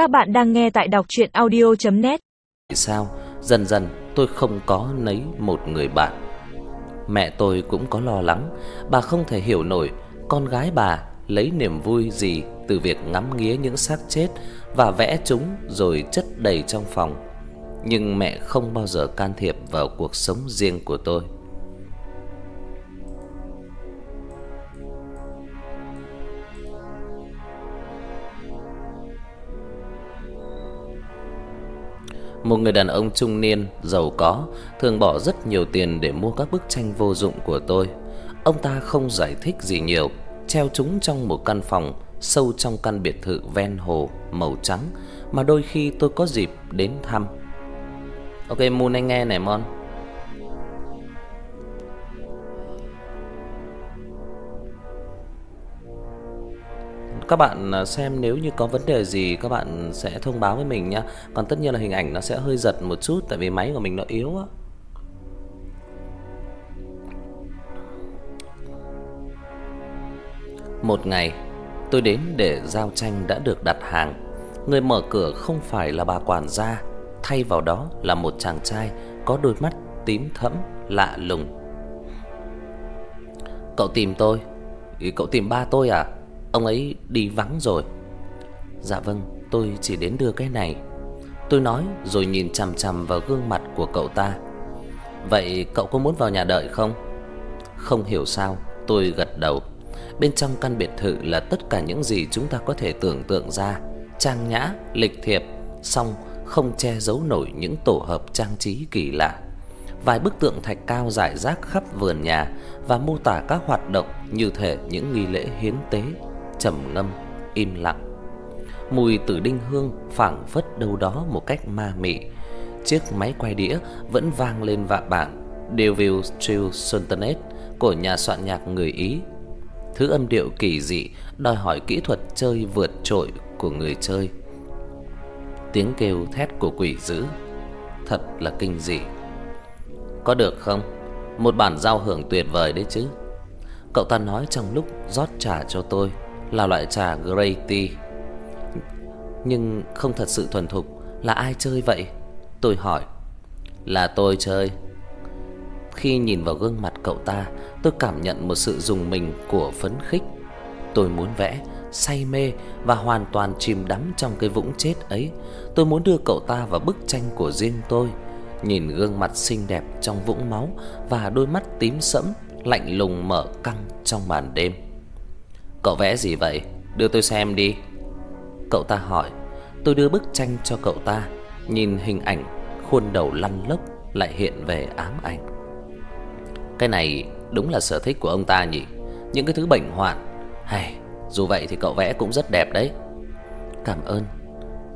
Các bạn đang nghe tại đọc audio net Sao dần dần tôi không có lấy một người bạn. Mẹ tôi cũng có lo lắng, bà không thể hiểu nổi con gái bà lấy niềm vui gì từ việc ngắm nghía những xác chết và vẽ chúng rồi chất đầy trong phòng. Nhưng mẹ không bao giờ can thiệp vào cuộc sống riêng của tôi. Một người đàn ông trung niên giàu có thường bỏ rất nhiều tiền để mua các bức tranh vô dụng của tôi. Ông ta không giải thích gì nhiều, treo chúng trong một căn phòng sâu trong căn biệt thự ven hồ màu trắng mà đôi khi tôi có dịp đến thăm. Ok Moon anh nghe này Mon. Các bạn à, xem nếu như có vấn đề gì các bạn sẽ thông báo với mình nhá. Còn tất nhiên là hình ảnh nó sẽ hơi giật một chút tại vì máy của mình nó yếu á. Một ngày, tôi đến để giao tranh đã được đặt hàng. Người mở cửa không phải là bà quản gia, thay vào đó là một chàng trai có đôi mắt tím thẫm lạ lùng. Cậu tìm tôi? Cậu tìm ba tôi à? Ông ấy đi vắng rồi. Dạ vâng, tôi chỉ đến đưa cái này. Tôi nói rồi nhìn chằm chằm vào gương mặt của cậu ta. Vậy cậu có muốn vào nhà đợi không? Không hiểu sao, tôi gật đầu. Bên trong căn biệt thự là tất cả những gì chúng ta có thể tưởng tượng ra, trang nhã, lịch thiệp, song không che giấu nổi những tổ hợp trang trí kỳ lạ. Vài bức tượng thạch cao rải rác khắp vườn nhà và mô tả các hoạt động như thể những nghi lễ hiến tế trầm ngâm, im lặng. Mùi tử đinh hương phảng phất đâu đó một cách ma mị. Chiếc máy quay đĩa vẫn vang lên vạ bản Devil Trill Sultanate của nhà soạn nhạc người Ý. Thứ âm điệu kỳ dị đòi hỏi kỹ thuật chơi vượt trội của người chơi. Tiếng kêu thét của quỷ dữ thật là kinh dị. Có được không? Một bản giao hưởng tuyệt vời đấy chứ. Cậu ta nói trong lúc rót trà cho tôi là loại trà Grey Tea. Nhưng không thật sự thuần thục, là ai chơi vậy? Tôi hỏi. Là tôi chơi. Khi nhìn vào gương mặt cậu ta, tôi cảm nhận một sự dùng mình của phấn khích. Tôi muốn vẽ, say mê và hoàn toàn chìm đắm trong cái vũng chết ấy. Tôi muốn đưa cậu ta vào bức tranh của riêng tôi, nhìn gương mặt xinh đẹp trong vũng máu và đôi mắt tím sẫm lạnh lùng mở căng trong màn đêm. Cậu vẽ gì vậy? Đưa tôi xem đi. Cậu ta hỏi. Tôi đưa bức tranh cho cậu ta, nhìn hình ảnh khuôn đầu lăn lóc lại hiện về ám ảnh. Cái này đúng là sở thích của ông ta nhỉ? Những cái thứ bệnh hoạn. Hay, dù vậy thì cậu vẽ cũng rất đẹp đấy. Cảm ơn.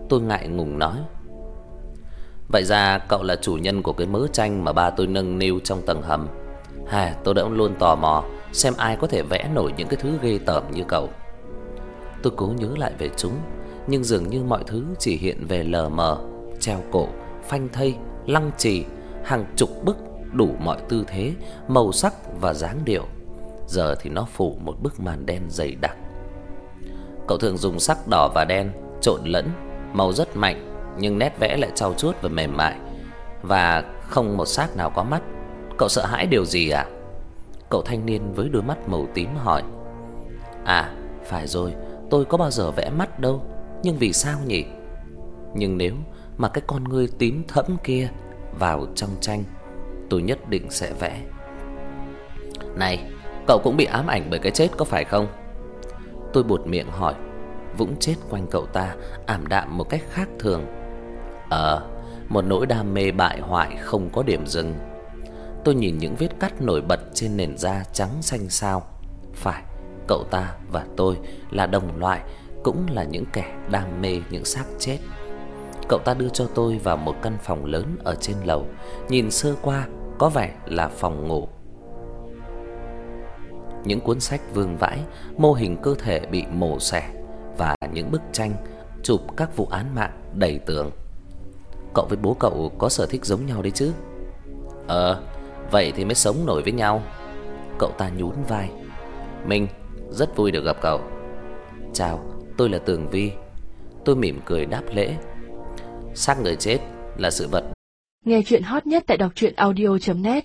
Tôi ngại ngùng nói. Vậy ra cậu là chủ nhân của cái mớ tranh mà ba tôi nâng niu trong tầng hầm. Hà, tôi đã luôn tò mò xem ai có thể vẽ nổi những cái thứ ghê tởm như cậu. Tôi cố nhớ lại về chúng, nhưng dường như mọi thứ chỉ hiện về lờ mờ, treo cổ, phanh thây, lăng trì, hàng chục bức đủ mọi tư thế, màu sắc và dáng điệu. Giờ thì nó phủ một bức màn đen dày đặc. Cậu thường dùng sắc đỏ và đen trộn lẫn, màu rất mạnh nhưng nét vẽ lại trau chuốt và mềm mại và không một xác nào có mắt. Cậu sợ hãi điều gì à? Cậu thanh niên với đôi mắt màu tím hỏi. À, phải rồi, tôi có bao giờ vẽ mắt đâu, nhưng vì sao nhỉ? Nhưng nếu mà cái con ngươi tím thẫm kia vào trong tranh, tôi nhất định sẽ vẽ. Này, cậu cũng bị ám ảnh bởi cái chết có phải không? Tôi buột miệng hỏi. Vũng chết quanh cậu ta ảm đạm một cách khác thường. Ờ, một nỗi đam mê bại hoại không có điểm dừng. Tôi nhìn những vết cắt nổi bật trên nền da trắng xanh xao. Phải, cậu ta và tôi là đồng loại, cũng là những kẻ đam mê những xác chết. Cậu ta đưa cho tôi vào một căn phòng lớn ở trên lầu, nhìn sơ qua có vẻ là phòng ngủ. Những cuốn sách vương vãi, mô hình cơ thể bị mổ xẻ và những bức tranh chụp các vụ án mạng đầy tường. Cậu với bố cậu có sở thích giống nhau đấy chứ? Ờ, vậy thì mới sống nổi với nhau. Cậu ta nhún vai. Minh, rất vui được gặp cậu. Chào, tôi là Tường Vi. Tôi mỉm cười đáp lễ. Xác người chết là sự vật. Nghe chuyện hot nhất tại đọc truyện audio net